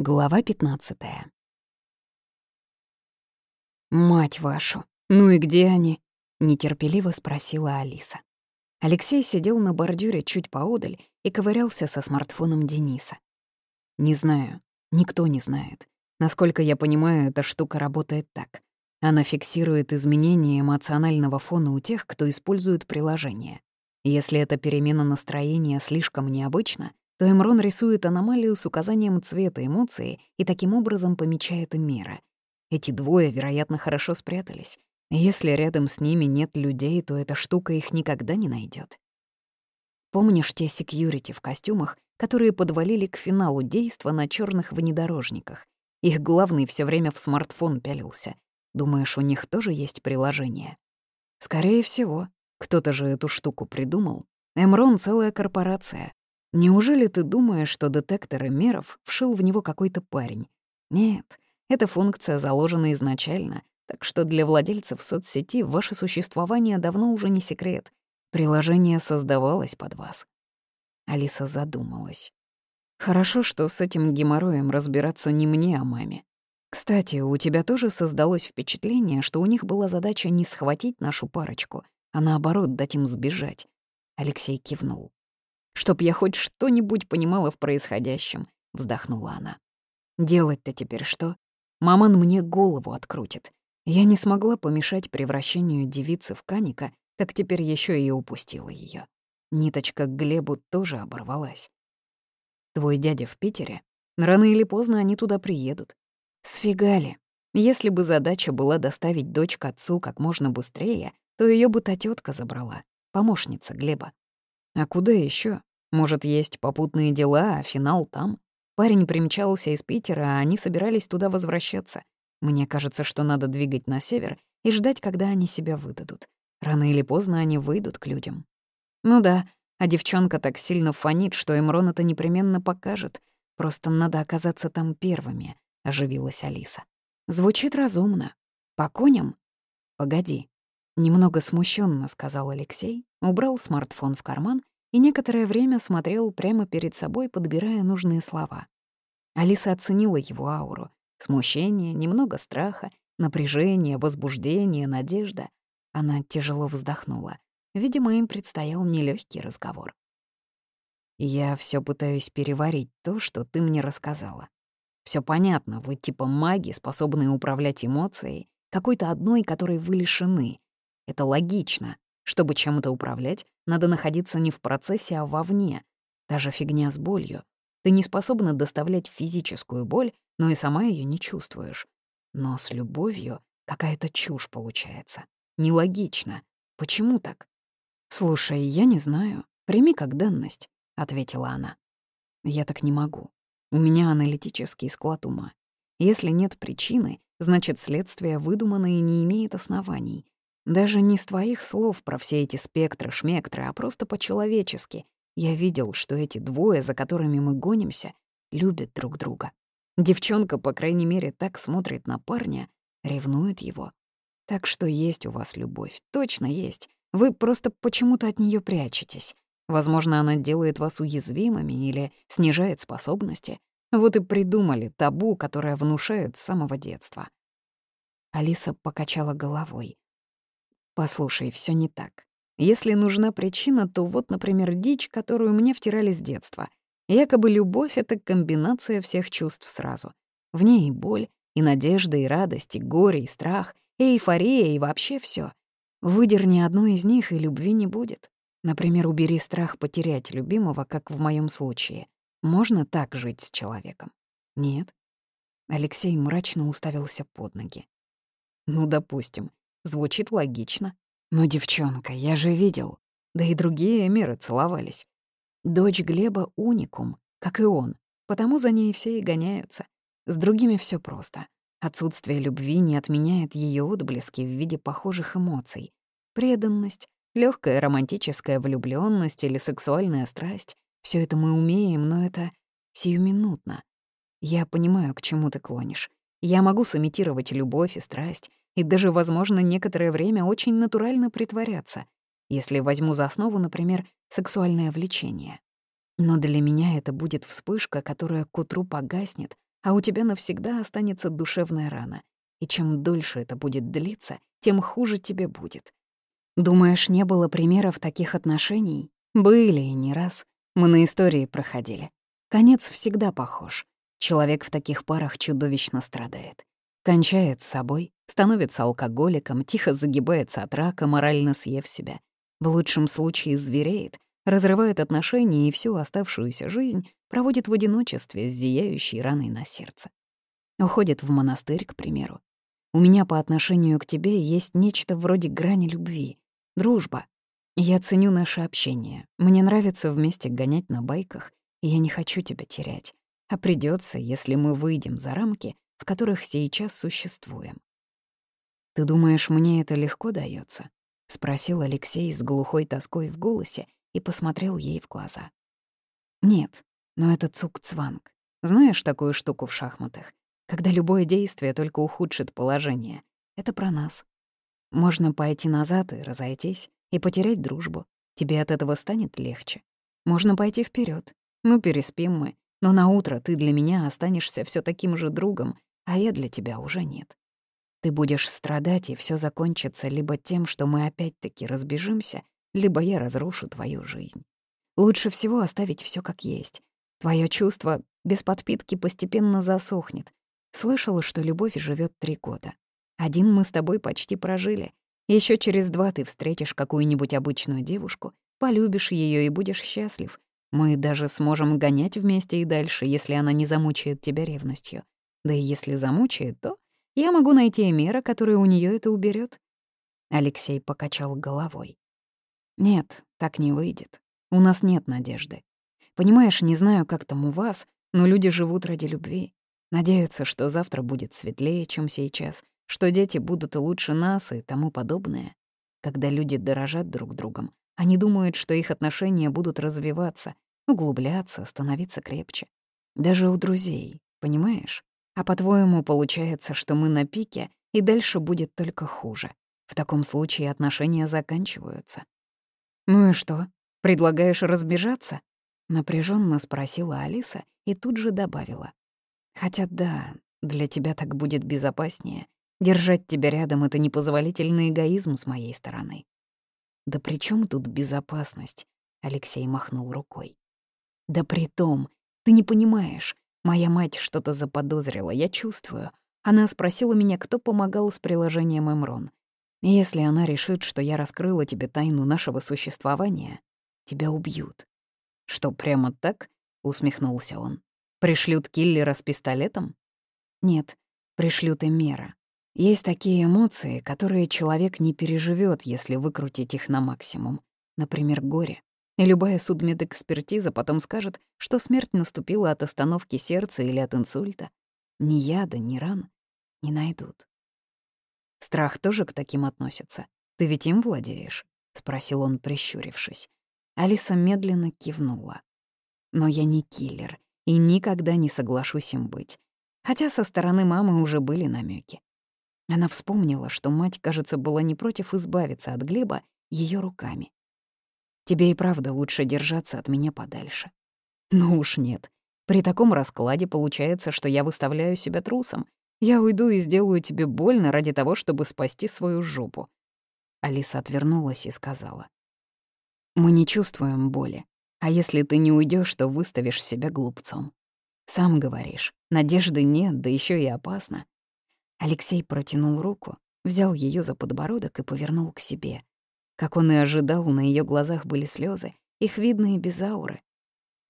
Глава 15 «Мать вашу! Ну и где они?» — нетерпеливо спросила Алиса. Алексей сидел на бордюре чуть поодаль и ковырялся со смартфоном Дениса. «Не знаю. Никто не знает. Насколько я понимаю, эта штука работает так. Она фиксирует изменения эмоционального фона у тех, кто использует приложение. Если эта перемена настроения слишком необычна, то Эмрон рисует аномалию с указанием цвета эмоции и таким образом помечает меры. Эти двое, вероятно, хорошо спрятались. Если рядом с ними нет людей, то эта штука их никогда не найдет. Помнишь те секьюрити в костюмах, которые подвалили к финалу действа на черных внедорожниках? Их главный все время в смартфон пялился. Думаешь, у них тоже есть приложение? Скорее всего. Кто-то же эту штуку придумал. Эмрон — целая корпорация. Неужели ты думаешь, что детектор меров вшил в него какой-то парень? Нет, эта функция заложена изначально, так что для владельцев соцсети ваше существование давно уже не секрет. Приложение создавалось под вас. Алиса задумалась. Хорошо, что с этим геморроем разбираться не мне, а маме. Кстати, у тебя тоже создалось впечатление, что у них была задача не схватить нашу парочку, а наоборот дать им сбежать. Алексей кивнул. «Чтоб я хоть что-нибудь понимала в происходящем», — вздохнула она. «Делать-то теперь что? Маман мне голову открутит. Я не смогла помешать превращению девицы в каника, так теперь еще и упустила ее. Ниточка к Глебу тоже оборвалась. Твой дядя в Питере? Рано или поздно они туда приедут. Сфигали. Если бы задача была доставить дочь к отцу как можно быстрее, то ее бы та тетка забрала, помощница Глеба. А куда еще? Может, есть попутные дела, а финал там? Парень примчался из Питера, а они собирались туда возвращаться. Мне кажется, что надо двигать на север и ждать, когда они себя выдадут. Рано или поздно они выйдут к людям. Ну да, а девчонка так сильно фонит, что Эмрон это непременно покажет. Просто надо оказаться там первыми, — оживилась Алиса. Звучит разумно. По коням? Погоди. Немного смущенно сказал Алексей, убрал смартфон в карман и некоторое время смотрел прямо перед собой, подбирая нужные слова. Алиса оценила его ауру. Смущение, немного страха, напряжение, возбуждение, надежда. Она тяжело вздохнула. Видимо, им предстоял нелегкий разговор. «Я все пытаюсь переварить то, что ты мне рассказала. Все понятно, вы типа маги, способные управлять эмоцией, какой-то одной, которой вы лишены. Это логично. Чтобы чем-то управлять, надо находиться не в процессе, а вовне. Даже фигня с болью. Ты не способна доставлять физическую боль, но и сама ее не чувствуешь. Но с любовью какая-то чушь получается. Нелогично. Почему так? «Слушай, я не знаю. Прими как данность», — ответила она. «Я так не могу. У меня аналитический склад ума. Если нет причины, значит, следствие выдумано и не имеет оснований. Даже не с твоих слов про все эти спектры, шмектры, а просто по-человечески. Я видел, что эти двое, за которыми мы гонимся, любят друг друга. Девчонка, по крайней мере, так смотрит на парня, ревнует его. Так что есть у вас любовь, точно есть. Вы просто почему-то от нее прячетесь. Возможно, она делает вас уязвимыми или снижает способности. Вот и придумали табу, которое внушают с самого детства. Алиса покачала головой. «Послушай, все не так. Если нужна причина, то вот, например, дичь, которую мне втирали с детства. Якобы любовь — это комбинация всех чувств сразу. В ней и боль, и надежда, и радость, и горе, и страх, и эйфория, и вообще все. Выдерни одну из них, и любви не будет. Например, убери страх потерять любимого, как в моем случае. Можно так жить с человеком? Нет. Алексей мрачно уставился под ноги. Ну, допустим, звучит логично. Но, девчонка, я же видел. Да и другие меры целовались. Дочь Глеба — уникум, как и он, потому за ней все и гоняются. С другими все просто. Отсутствие любви не отменяет ее отблески в виде похожих эмоций. Преданность, легкая романтическая влюбленность или сексуальная страсть — все это мы умеем, но это сиюминутно. Я понимаю, к чему ты клонишь. Я могу сымитировать любовь и страсть, и даже, возможно, некоторое время очень натурально притворяться, если возьму за основу, например, сексуальное влечение. Но для меня это будет вспышка, которая к утру погаснет, а у тебя навсегда останется душевная рана. И чем дольше это будет длиться, тем хуже тебе будет. Думаешь, не было примеров таких отношений? Были и не раз. Мы на истории проходили. Конец всегда похож. Человек в таких парах чудовищно страдает. Кончает с собой, становится алкоголиком, тихо загибается от рака, морально съев себя. В лучшем случае звереет, разрывает отношения и всю оставшуюся жизнь проводит в одиночестве с зияющей раной на сердце. Уходит в монастырь, к примеру. У меня по отношению к тебе есть нечто вроде грани любви, дружба. Я ценю наше общение. Мне нравится вместе гонять на байках, и я не хочу тебя терять. А придется, если мы выйдем за рамки, в которых сейчас существуем. «Ты думаешь, мне это легко дается? спросил Алексей с глухой тоской в голосе и посмотрел ей в глаза. «Нет, но это цук-цванг. Знаешь такую штуку в шахматах? Когда любое действие только ухудшит положение. Это про нас. Можно пойти назад и разойтись, и потерять дружбу. Тебе от этого станет легче. Можно пойти вперед. Ну, переспим мы. Но на утро ты для меня останешься все таким же другом, а я для тебя уже нет. Ты будешь страдать, и все закончится либо тем, что мы опять-таки разбежимся, либо я разрушу твою жизнь. Лучше всего оставить все как есть. Твое чувство без подпитки постепенно засохнет. Слышала, что любовь живет три года. Один мы с тобой почти прожили. Еще через два ты встретишь какую-нибудь обычную девушку, полюбишь ее и будешь счастлив. Мы даже сможем гонять вместе и дальше, если она не замучает тебя ревностью. Да и если замучает, то я могу найти мера, которая у нее это уберет. Алексей покачал головой. Нет, так не выйдет. У нас нет надежды. Понимаешь, не знаю, как там у вас, но люди живут ради любви. Надеются, что завтра будет светлее, чем сейчас, что дети будут лучше нас и тому подобное. Когда люди дорожат друг другом, они думают, что их отношения будут развиваться, углубляться, становиться крепче. Даже у друзей, понимаешь? А по-твоему, получается, что мы на пике, и дальше будет только хуже. В таком случае отношения заканчиваются. «Ну и что, предлагаешь разбежаться?» — напряженно спросила Алиса и тут же добавила. «Хотя да, для тебя так будет безопаснее. Держать тебя рядом — это непозволительный эгоизм с моей стороны». «Да при чем тут безопасность?» — Алексей махнул рукой. «Да при том, ты не понимаешь, Моя мать что-то заподозрила, я чувствую. Она спросила меня, кто помогал с приложением Эмрон. Если она решит, что я раскрыла тебе тайну нашего существования, тебя убьют. Что, прямо так? усмехнулся он. Пришлют киллера с пистолетом? Нет, пришлют Эмера. Есть такие эмоции, которые человек не переживет, если выкрутить их на максимум. Например, горе. И любая судмедэкспертиза потом скажет, что смерть наступила от остановки сердца или от инсульта. Ни яда, ни ран не найдут. Страх тоже к таким относится. Ты ведь им владеешь? спросил он, прищурившись. Алиса медленно кивнула. Но я не киллер и никогда не соглашусь им быть. Хотя со стороны мамы уже были намеки. Она вспомнила, что мать, кажется, была не против избавиться от Глеба ее руками. Тебе и правда лучше держаться от меня подальше. Ну уж нет. При таком раскладе получается, что я выставляю себя трусом. Я уйду и сделаю тебе больно ради того, чтобы спасти свою жопу. Алиса отвернулась и сказала. Мы не чувствуем боли. А если ты не уйдешь, то выставишь себя глупцом. Сам говоришь, надежды нет, да еще и опасно. Алексей протянул руку, взял ее за подбородок и повернул к себе, как он и ожидал, на ее глазах были слезы, их видно и без ауры.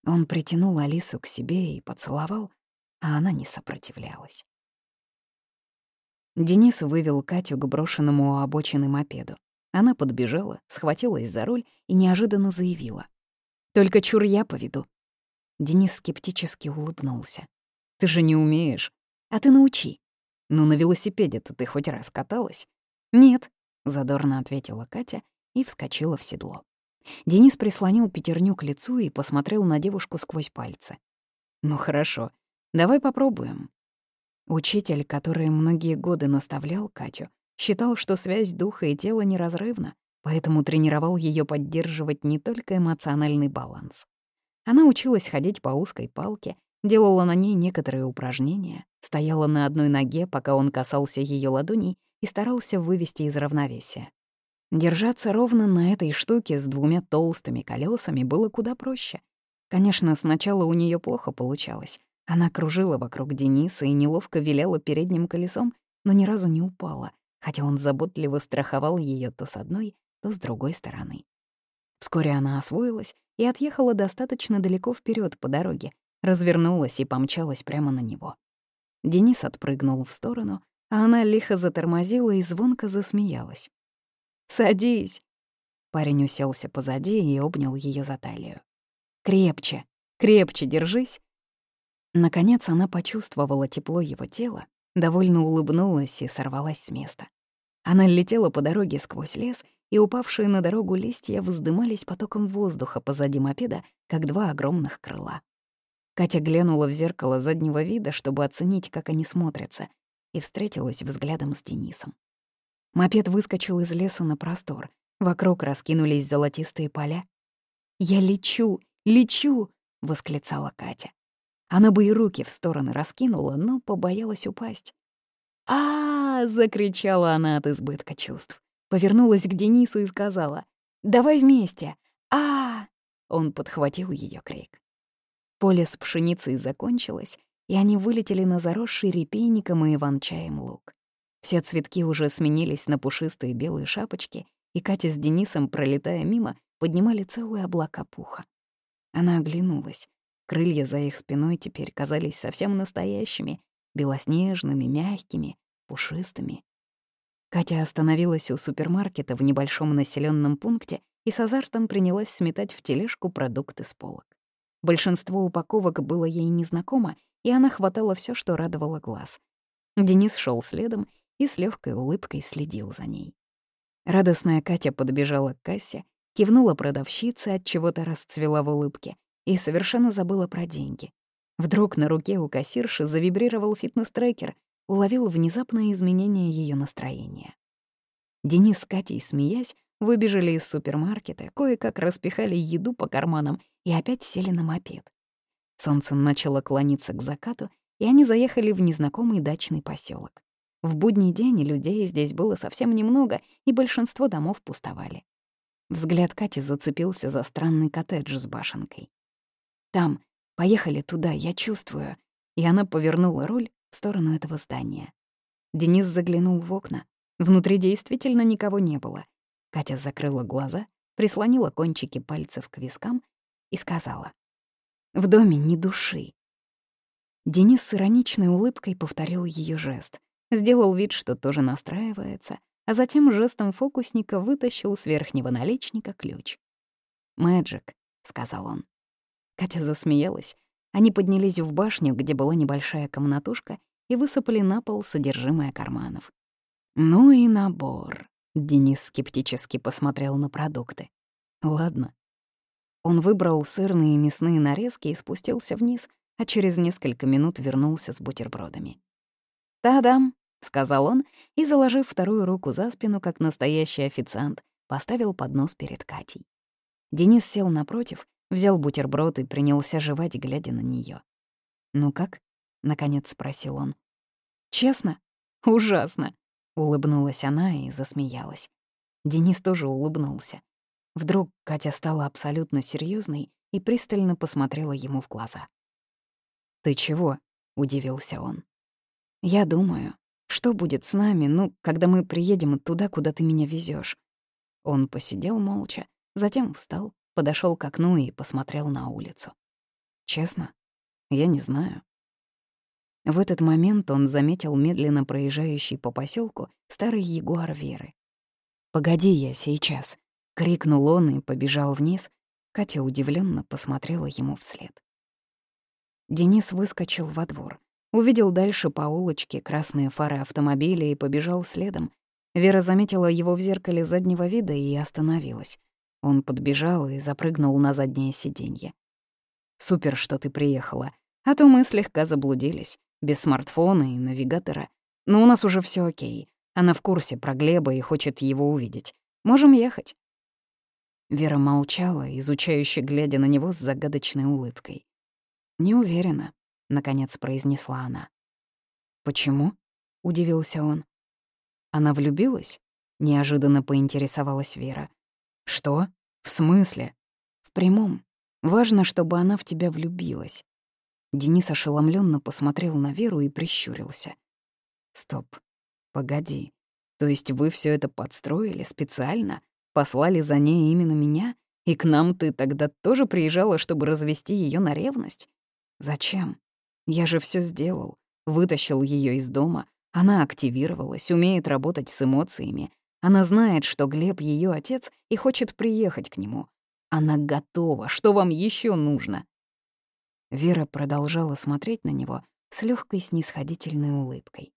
Он притянул Алису к себе и поцеловал, а она не сопротивлялась. Денис вывел Катю к брошенному у обочины мопеду. Она подбежала, схватилась за руль и неожиданно заявила. «Только чур я поведу». Денис скептически улыбнулся. «Ты же не умеешь. А ты научи. Ну, на велосипеде-то ты хоть раз каталась?» «Нет», — задорно ответила Катя и вскочила в седло. Денис прислонил пятерню к лицу и посмотрел на девушку сквозь пальцы. «Ну хорошо, давай попробуем». Учитель, который многие годы наставлял Катю, считал, что связь духа и тела неразрывна, поэтому тренировал ее поддерживать не только эмоциональный баланс. Она училась ходить по узкой палке, делала на ней некоторые упражнения, стояла на одной ноге, пока он касался ее ладоней и старался вывести из равновесия. Держаться ровно на этой штуке с двумя толстыми колесами было куда проще. Конечно, сначала у нее плохо получалось. Она кружила вокруг Дениса и неловко виляла передним колесом, но ни разу не упала, хотя он заботливо страховал ее то с одной, то с другой стороны. Вскоре она освоилась и отъехала достаточно далеко вперед по дороге, развернулась и помчалась прямо на него. Денис отпрыгнул в сторону, а она лихо затормозила и звонко засмеялась. «Садись!» Парень уселся позади и обнял ее за талию. «Крепче, крепче держись!» Наконец она почувствовала тепло его тела, довольно улыбнулась и сорвалась с места. Она летела по дороге сквозь лес, и упавшие на дорогу листья вздымались потоком воздуха позади мопеда, как два огромных крыла. Катя глянула в зеркало заднего вида, чтобы оценить, как они смотрятся, и встретилась взглядом с Денисом. Мопед выскочил из леса на простор. Вокруг раскинулись золотистые поля. «Я лечу, лечу!» — восклицала Катя. Она бы и руки в стороны раскинула, но побоялась упасть. а, -а, -а закричала она от избытка чувств. Повернулась к Денису и сказала «Давай вместе! а, Он подхватил ее крик. Поле с пшеницей закончилось, и они вылетели на заросший репейником и иван-чаем луг. Все цветки уже сменились на пушистые белые шапочки, и Катя с Денисом, пролетая мимо, поднимали целые облака пуха. Она оглянулась. Крылья за их спиной теперь казались совсем настоящими, белоснежными, мягкими, пушистыми. Катя остановилась у супермаркета в небольшом населенном пункте и с азартом принялась сметать в тележку продукты с полок. Большинство упаковок было ей незнакомо, и она хватала все, что радовало глаз. Денис шел следом и с легкой улыбкой следил за ней. Радостная Катя подбежала к кассе, кивнула продавщице, от чего-то расцвела в улыбке, и совершенно забыла про деньги. Вдруг на руке у кассирши завибрировал фитнес-трекер, уловил внезапное изменение ее настроения. Денис с Катей, смеясь, выбежали из супермаркета, кое-как распихали еду по карманам и опять сели на мопед. Солнце начало клониться к закату, и они заехали в незнакомый дачный поселок. В будний день людей здесь было совсем немного, и большинство домов пустовали. Взгляд Кати зацепился за странный коттедж с башенкой. Там. Поехали туда, я чувствую». И она повернула руль в сторону этого здания. Денис заглянул в окна. Внутри действительно никого не было. Катя закрыла глаза, прислонила кончики пальцев к вискам и сказала. «В доме ни души». Денис с ироничной улыбкой повторил ее жест. Сделал вид, что тоже настраивается, а затем жестом фокусника вытащил с верхнего наличника ключ. «Мэджик», — сказал он. Катя засмеялась. Они поднялись в башню, где была небольшая комнатушка, и высыпали на пол содержимое карманов. «Ну и набор», — Денис скептически посмотрел на продукты. «Ладно». Он выбрал сырные и мясные нарезки и спустился вниз, а через несколько минут вернулся с бутербродами. «Та-дам», — сказал он, и, заложив вторую руку за спину, как настоящий официант, поставил поднос перед Катей. Денис сел напротив взял бутерброд и принялся жевать, глядя на нее. «Ну как?» — наконец спросил он. «Честно? Ужасно!» — улыбнулась она и засмеялась. Денис тоже улыбнулся. Вдруг Катя стала абсолютно серьезной и пристально посмотрела ему в глаза. «Ты чего?» — удивился он. «Я думаю, что будет с нами, ну, когда мы приедем туда, куда ты меня везешь. Он посидел молча, затем встал, подошел к окну и посмотрел на улицу. Честно, я не знаю. В этот момент он заметил медленно проезжающий по поселку старый ягуар Веры. «Погоди я сейчас!» — крикнул он и побежал вниз. Катя удивленно посмотрела ему вслед. Денис выскочил во двор. Увидел дальше по улочке красные фары автомобиля и побежал следом. Вера заметила его в зеркале заднего вида и остановилась. Он подбежал и запрыгнул на заднее сиденье. «Супер, что ты приехала. А то мы слегка заблудились. Без смартфона и навигатора. Но у нас уже все окей. Она в курсе про Глеба и хочет его увидеть. Можем ехать». Вера молчала, изучающе глядя на него с загадочной улыбкой. «Не уверена», — наконец произнесла она. «Почему?» — удивился он. «Она влюбилась?» — неожиданно поинтересовалась Вера. «Что? В смысле?» «В прямом. Важно, чтобы она в тебя влюбилась». Денис ошеломленно посмотрел на Веру и прищурился. «Стоп. Погоди. То есть вы все это подстроили специально? Послали за ней именно меня? И к нам ты тогда тоже приезжала, чтобы развести ее на ревность? Зачем? Я же все сделал. Вытащил ее из дома. Она активировалась, умеет работать с эмоциями. Она знает, что Глеб ее отец и хочет приехать к нему. Она готова. Что вам еще нужно? Вера продолжала смотреть на него с легкой снисходительной улыбкой.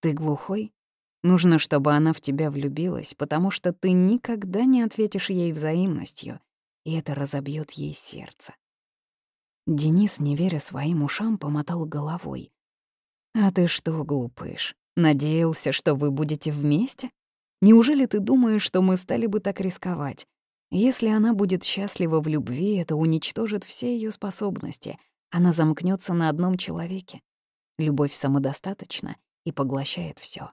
«Ты глухой? Нужно, чтобы она в тебя влюбилась, потому что ты никогда не ответишь ей взаимностью, и это разобьет ей сердце». Денис, не веря своим ушам, помотал головой. «А ты что, глупыш, надеялся, что вы будете вместе? Неужели ты думаешь, что мы стали бы так рисковать? Если она будет счастлива в любви, это уничтожит все ее способности. Она замкнется на одном человеке. Любовь самодостаточна и поглощает все.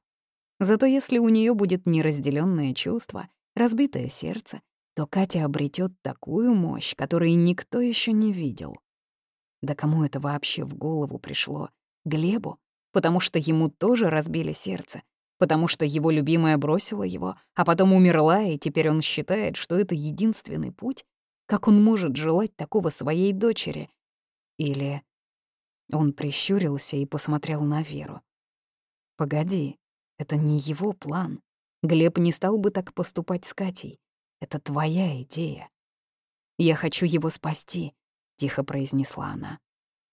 Зато если у нее будет неразделенное чувство, разбитое сердце, то Катя обретет такую мощь, которой никто еще не видел. Да кому это вообще в голову пришло? Глебу? Потому что ему тоже разбили сердце, потому что его любимая бросила его, а потом умерла, и теперь он считает, что это единственный путь? Как он может желать такого своей дочери? Или... Он прищурился и посмотрел на Веру. «Погоди, это не его план. Глеб не стал бы так поступать с Катей. Это твоя идея. Я хочу его спасти», — тихо произнесла она.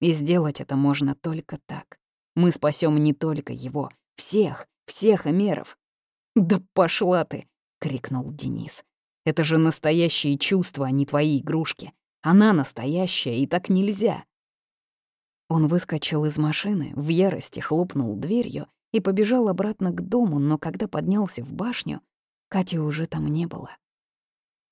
«И сделать это можно только так. Мы спасем не только его, всех, всех Эмеров. «Да пошла ты!» — крикнул Денис. «Это же настоящие чувства, а не твои игрушки. Она настоящая, и так нельзя». Он выскочил из машины, в ярости хлопнул дверью и побежал обратно к дому, но когда поднялся в башню, Кати уже там не было.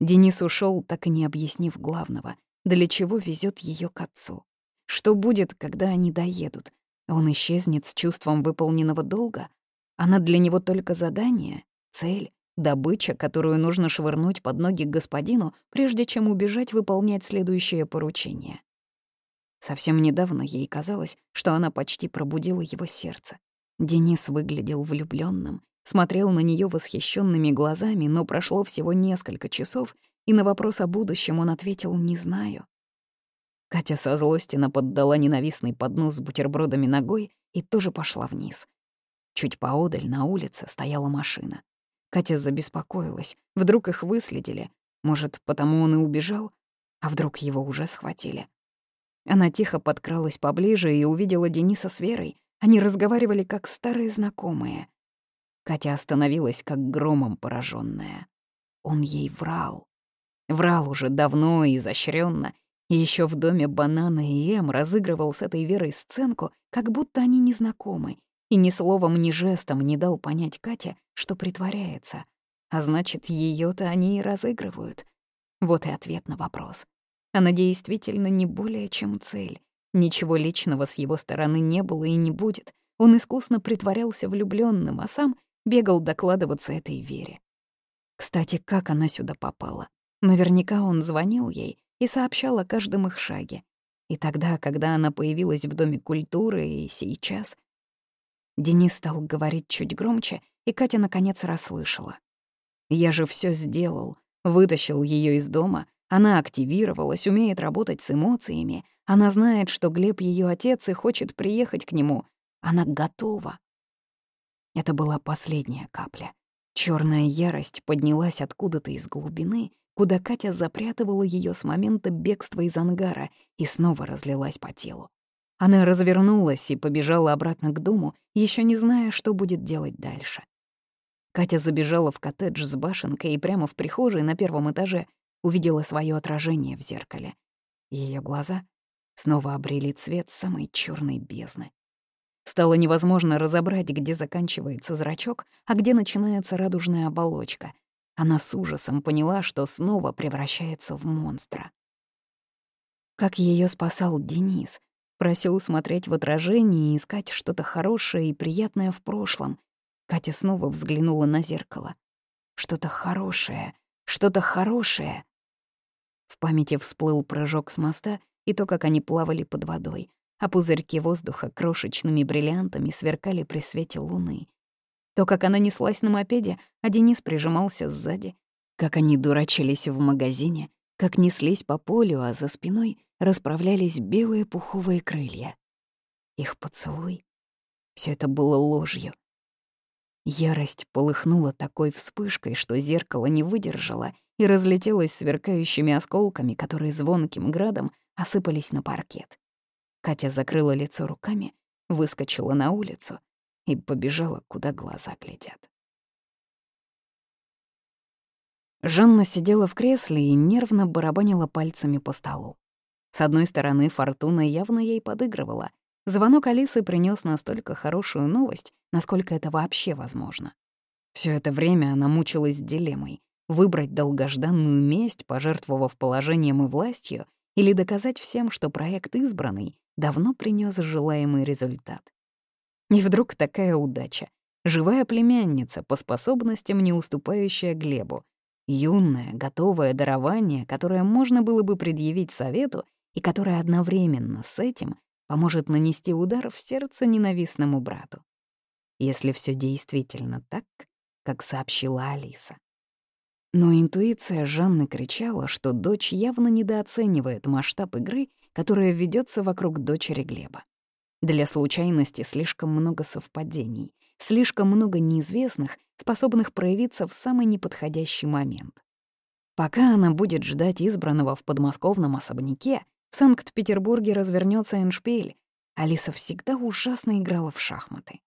Денис ушел, так и не объяснив главного, для чего везет ее к отцу. Что будет, когда они доедут? Он исчезнет с чувством выполненного долга — она для него только задание, цель, добыча, которую нужно швырнуть под ноги господину, прежде чем убежать выполнять следующее поручение. Совсем недавно ей казалось, что она почти пробудила его сердце. Денис выглядел влюбленным, смотрел на нее восхищенными глазами, но прошло всего несколько часов, и на вопрос о будущем он ответил «не знаю». Катя со злости наподдала ненавистный поднос с бутербродами ногой и тоже пошла вниз. Чуть поодаль на улице стояла машина. Катя забеспокоилась. Вдруг их выследили. Может, потому он и убежал? А вдруг его уже схватили? Она тихо подкралась поближе и увидела Дениса с Верой. Они разговаривали как старые знакомые. Катя остановилась, как громом пораженная. Он ей врал. Врал уже давно и изощренно, и еще в доме Банана и Эм разыгрывал с этой Верой сценку, как будто они незнакомы, и ни словом, ни жестом не дал понять Кате, что притворяется. А значит, ее то они и разыгрывают. Вот и ответ на вопрос. Она действительно не более чем цель. Ничего личного с его стороны не было и не будет. Он искусно притворялся влюбленным, а сам бегал докладываться этой Вере. Кстати, как она сюда попала? Наверняка он звонил ей и сообщал о каждом их шаге. И тогда, когда она появилась в Доме культуры, и сейчас, Денис стал говорить чуть громче, и Катя наконец расслышала. «Я же все сделал, вытащил ее из дома, она активировалась, умеет работать с эмоциями, она знает, что Глеб ее отец и хочет приехать к нему. Она готова». Это была последняя капля. Черная ярость поднялась откуда-то из глубины, куда Катя запрятывала ее с момента бегства из ангара и снова разлилась по телу. Она развернулась и побежала обратно к дому, еще не зная, что будет делать дальше. Катя забежала в коттедж с башенкой и прямо в прихожей на первом этаже увидела свое отражение в зеркале. Ее глаза снова обрели цвет самой черной бездны. Стало невозможно разобрать, где заканчивается зрачок, а где начинается радужная оболочка. Она с ужасом поняла, что снова превращается в монстра. Как ее спасал Денис — Просил смотреть в отражение и искать что-то хорошее и приятное в прошлом. Катя снова взглянула на зеркало. Что-то хорошее, что-то хорошее. В памяти всплыл прыжок с моста и то, как они плавали под водой, а пузырьки воздуха крошечными бриллиантами сверкали при свете луны. То, как она неслась на мопеде, а Денис прижимался сзади, как они дурачились в магазине, как неслись по полю, а за спиной расправлялись белые пуховые крылья. Их поцелуй — все это было ложью. Ярость полыхнула такой вспышкой, что зеркало не выдержало и разлетелось сверкающими осколками, которые звонким градом осыпались на паркет. Катя закрыла лицо руками, выскочила на улицу и побежала, куда глаза глядят. Жанна сидела в кресле и нервно барабанила пальцами по столу. С одной стороны, Фортуна явно ей подыгрывала. Звонок Алисы принес настолько хорошую новость, насколько это вообще возможно. Все это время она мучилась дилеммой — выбрать долгожданную месть, пожертвовав положением и властью, или доказать всем, что проект избранный давно принес желаемый результат. И вдруг такая удача. Живая племянница, по способностям не уступающая Глебу. Юное, готовое дарование, которое можно было бы предъявить совету и которое одновременно с этим поможет нанести удар в сердце ненавистному брату. Если все действительно так, как сообщила Алиса. Но интуиция Жанны кричала, что дочь явно недооценивает масштаб игры, которая ведется вокруг дочери Глеба. Для случайности слишком много совпадений, слишком много неизвестных, способных проявиться в самый неподходящий момент. Пока она будет ждать избранного в подмосковном особняке, в Санкт-Петербурге развернется эншпиль. Алиса всегда ужасно играла в шахматы.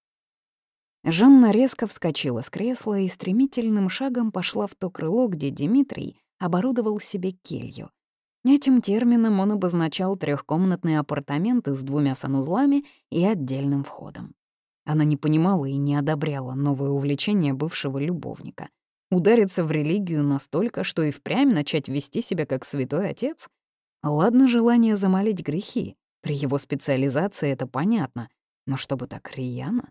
Жанна резко вскочила с кресла и стремительным шагом пошла в то крыло, где Дмитрий оборудовал себе келью. Этим термином он обозначал трехкомнатные апартаменты с двумя санузлами и отдельным входом. Она не понимала и не одобряла новое увлечение бывшего любовника. Удариться в религию настолько, что и впрямь начать вести себя как святой отец? Ладно желание замолить грехи, при его специализации это понятно, но чтобы так рьяно?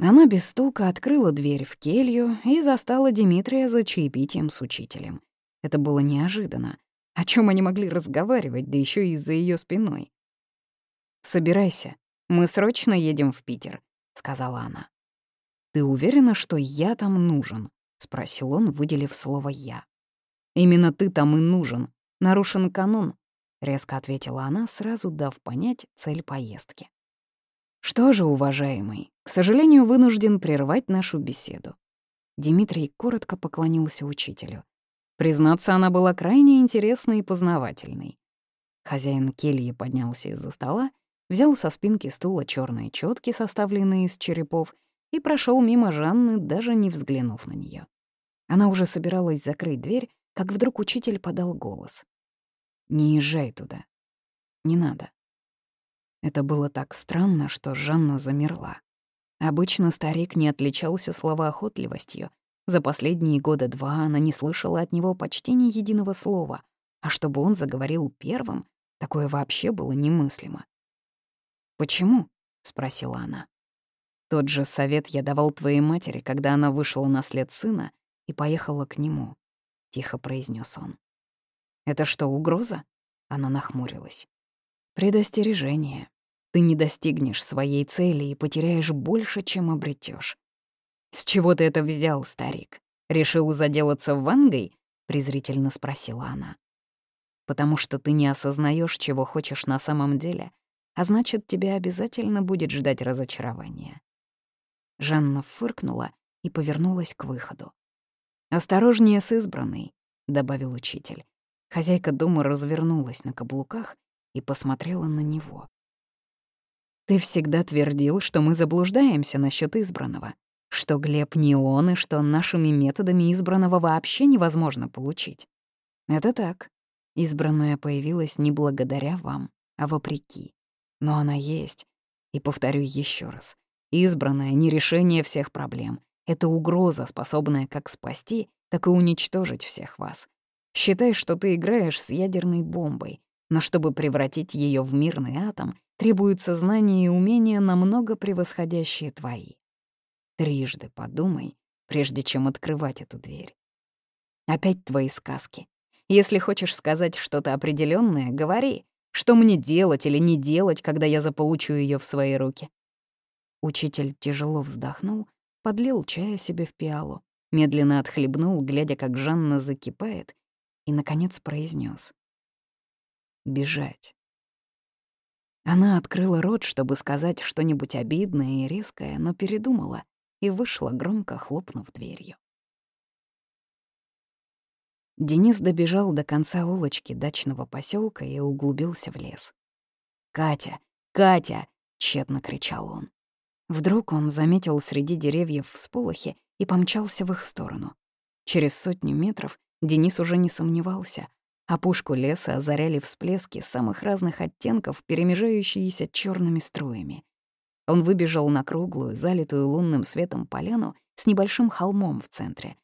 Она без стука открыла дверь в келью и застала Дмитрия за чаепитием с учителем. Это было неожиданно. О чем они могли разговаривать, да еще и за ее спиной? «Собирайся, мы срочно едем в Питер», — сказала она. «Ты уверена, что я там нужен?» — спросил он, выделив слово «я». «Именно ты там и нужен. Нарушен канон», — резко ответила она, сразу дав понять цель поездки. Что же, уважаемый, к сожалению, вынужден прервать нашу беседу. Дмитрий коротко поклонился учителю. Признаться, она была крайне интересной и познавательной. Хозяин кельи поднялся из-за стола, взял со спинки стула черные четки, составленные из черепов, и прошел мимо Жанны, даже не взглянув на нее. Она уже собиралась закрыть дверь, как вдруг учитель подал голос. «Не езжай туда. Не надо». Это было так странно, что Жанна замерла. Обычно старик не отличался словоохотливостью. За последние года два она не слышала от него почти ни единого слова, а чтобы он заговорил первым, такое вообще было немыслимо. «Почему?» — спросила она. «Тот же совет я давал твоей матери, когда она вышла на след сына и поехала к нему», — тихо произнес он. «Это что, угроза?» — она нахмурилась. Предостережение. Ты не достигнешь своей цели и потеряешь больше, чем обретешь. «С чего ты это взял, старик? Решил заделаться вангой?» — презрительно спросила она. «Потому что ты не осознаешь, чего хочешь на самом деле, а значит, тебя обязательно будет ждать разочарование». Жанна фыркнула и повернулась к выходу. «Осторожнее с избранной», — добавил учитель. Хозяйка дома развернулась на каблуках и посмотрела на него. «Ты всегда твердил, что мы заблуждаемся насчет избранного, что Глеб не он и что нашими методами избранного вообще невозможно получить. Это так. Избранная появилась не благодаря вам, а вопреки. Но она есть. И повторю еще раз. Избранная — не решение всех проблем. Это угроза, способная как спасти, так и уничтожить всех вас. Считай, что ты играешь с ядерной бомбой, Но чтобы превратить ее в мирный атом, требуются знания и умения, намного превосходящие твои. Трижды подумай, прежде чем открывать эту дверь. Опять твои сказки. Если хочешь сказать что-то определенное, говори. Что мне делать или не делать, когда я заполучу ее в свои руки? Учитель тяжело вздохнул, подлил чая себе в пиалу, медленно отхлебнул, глядя, как Жанна закипает, и, наконец, произнес: «Бежать». Она открыла рот, чтобы сказать что-нибудь обидное и резкое, но передумала и вышла, громко хлопнув дверью. Денис добежал до конца улочки дачного поселка и углубился в лес. «Катя! Катя!» — тщетно кричал он. Вдруг он заметил среди деревьев всполохи и помчался в их сторону. Через сотню метров Денис уже не сомневался. Опушку леса озаряли всплески самых разных оттенков, перемежающиеся черными струями. Он выбежал на круглую, залитую лунным светом поляну с небольшим холмом в центре.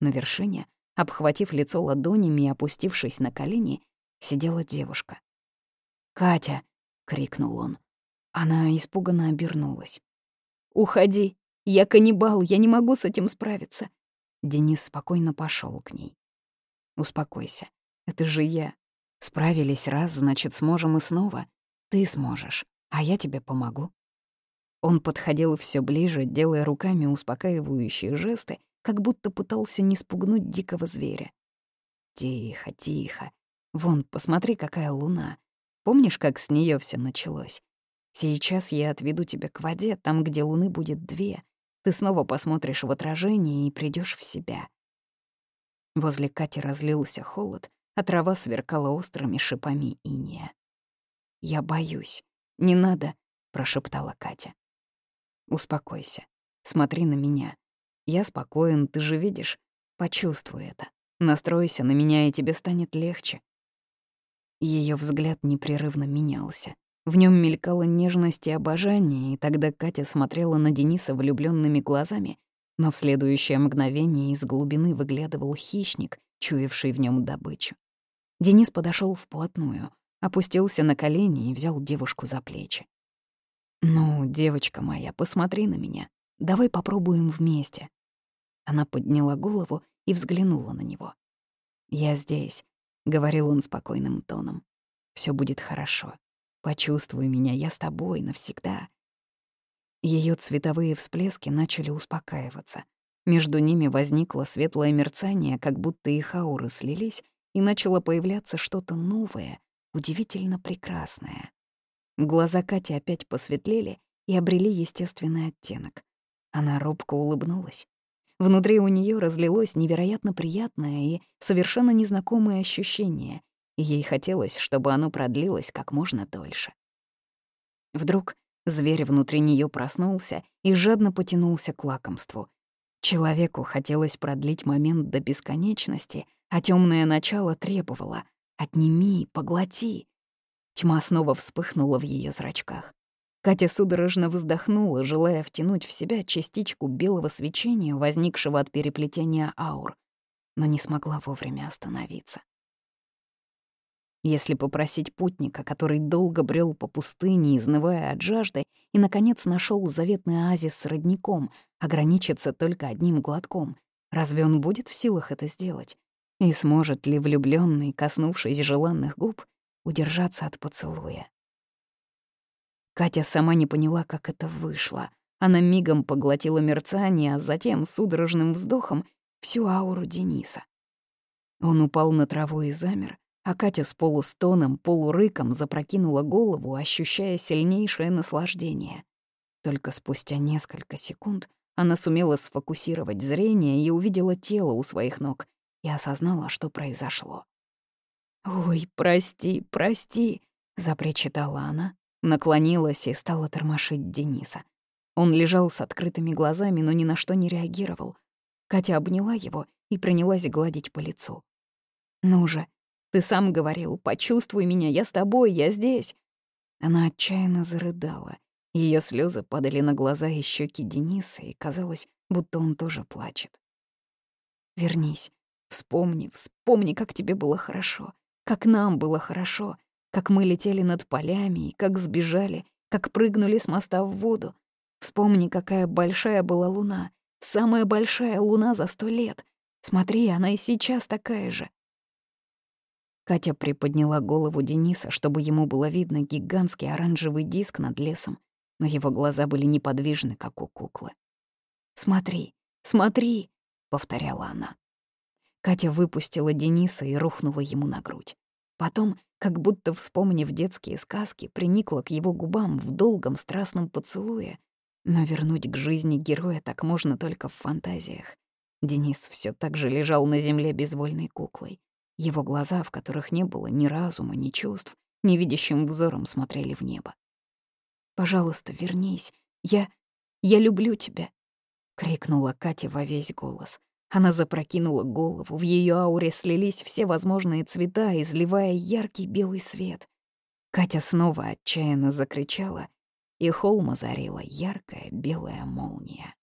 На вершине, обхватив лицо ладонями и опустившись на колени, сидела девушка. «Катя!» — крикнул он. Она испуганно обернулась. «Уходи! Я каннибал, я не могу с этим справиться!» Денис спокойно пошел к ней. «Успокойся, это же я. Справились раз, значит, сможем и снова. Ты сможешь, а я тебе помогу». Он подходил все ближе, делая руками успокаивающие жесты, как будто пытался не спугнуть дикого зверя. «Тихо, тихо. Вон, посмотри, какая луна. Помнишь, как с нее все началось? Сейчас я отведу тебя к воде, там, где луны будет две. Ты снова посмотришь в отражение и придешь в себя. Возле Кати разлился холод, а трава сверкала острыми шипами иния. «Я боюсь. Не надо», — прошептала Катя. «Успокойся. Смотри на меня. Я спокоен, ты же видишь. Почувствуй это. Настройся на меня, и тебе станет легче». Ее взгляд непрерывно менялся. В нем мелькала нежность и обожание, и тогда Катя смотрела на Дениса влюбленными глазами, но в следующее мгновение из глубины выглядывал хищник, чуявший в нем добычу. Денис подошел вплотную, опустился на колени и взял девушку за плечи. «Ну, девочка моя, посмотри на меня. Давай попробуем вместе». Она подняла голову и взглянула на него. «Я здесь», — говорил он спокойным тоном. Все будет хорошо. Почувствуй меня, я с тобой навсегда». Ее цветовые всплески начали успокаиваться. Между ними возникло светлое мерцание, как будто их ауры слились, и начало появляться что-то новое, удивительно прекрасное. Глаза Кати опять посветлели и обрели естественный оттенок. Она робко улыбнулась. Внутри у нее разлилось невероятно приятное и совершенно незнакомое ощущение, ей хотелось, чтобы оно продлилось как можно дольше. Вдруг зверь внутри нее проснулся и жадно потянулся к лакомству. Человеку хотелось продлить момент до бесконечности, а темное начало требовало «отними, поглоти». Тьма снова вспыхнула в ее зрачках. Катя судорожно вздохнула, желая втянуть в себя частичку белого свечения, возникшего от переплетения аур, но не смогла вовремя остановиться. Если попросить путника, который долго брел по пустыне, изнывая от жажды, и, наконец, нашел заветный оазис с родником, ограничиться только одним глотком, разве он будет в силах это сделать? И сможет ли влюбленный, коснувшись желанных губ, удержаться от поцелуя? Катя сама не поняла, как это вышло. Она мигом поглотила мерцание, а затем, судорожным вздохом, всю ауру Дениса. Он упал на траву и замер, а Катя с полустоном, полурыком запрокинула голову, ощущая сильнейшее наслаждение. Только спустя несколько секунд она сумела сфокусировать зрение и увидела тело у своих ног и осознала, что произошло. «Ой, прости, прости», — запричитала она, наклонилась и стала тормошить Дениса. Он лежал с открытыми глазами, но ни на что не реагировал. Катя обняла его и принялась гладить по лицу. «Ну же, ты сам говорил, почувствуй меня, я с тобой, я здесь». Она отчаянно зарыдала. Ее слезы падали на глаза и щеки Дениса, и казалось, будто он тоже плачет. «Вернись, вспомни, вспомни, как тебе было хорошо, как нам было хорошо, как мы летели над полями и как сбежали, как прыгнули с моста в воду. Вспомни, какая большая была луна, самая большая луна за сто лет. Смотри, она и сейчас такая же. Катя приподняла голову Дениса, чтобы ему было видно гигантский оранжевый диск над лесом, но его глаза были неподвижны, как у куклы. «Смотри, смотри!» — повторяла она. Катя выпустила Дениса и рухнула ему на грудь. Потом, как будто вспомнив детские сказки, приникла к его губам в долгом страстном поцелуе. Но вернуть к жизни героя так можно только в фантазиях. Денис все так же лежал на земле безвольной куклой. Его глаза, в которых не было ни разума, ни чувств, невидящим взором смотрели в небо. «Пожалуйста, вернись. Я... я люблю тебя!» — крикнула Катя во весь голос. Она запрокинула голову, в ее ауре слились все возможные цвета, изливая яркий белый свет. Катя снова отчаянно закричала, и холм озарила яркая белая молния.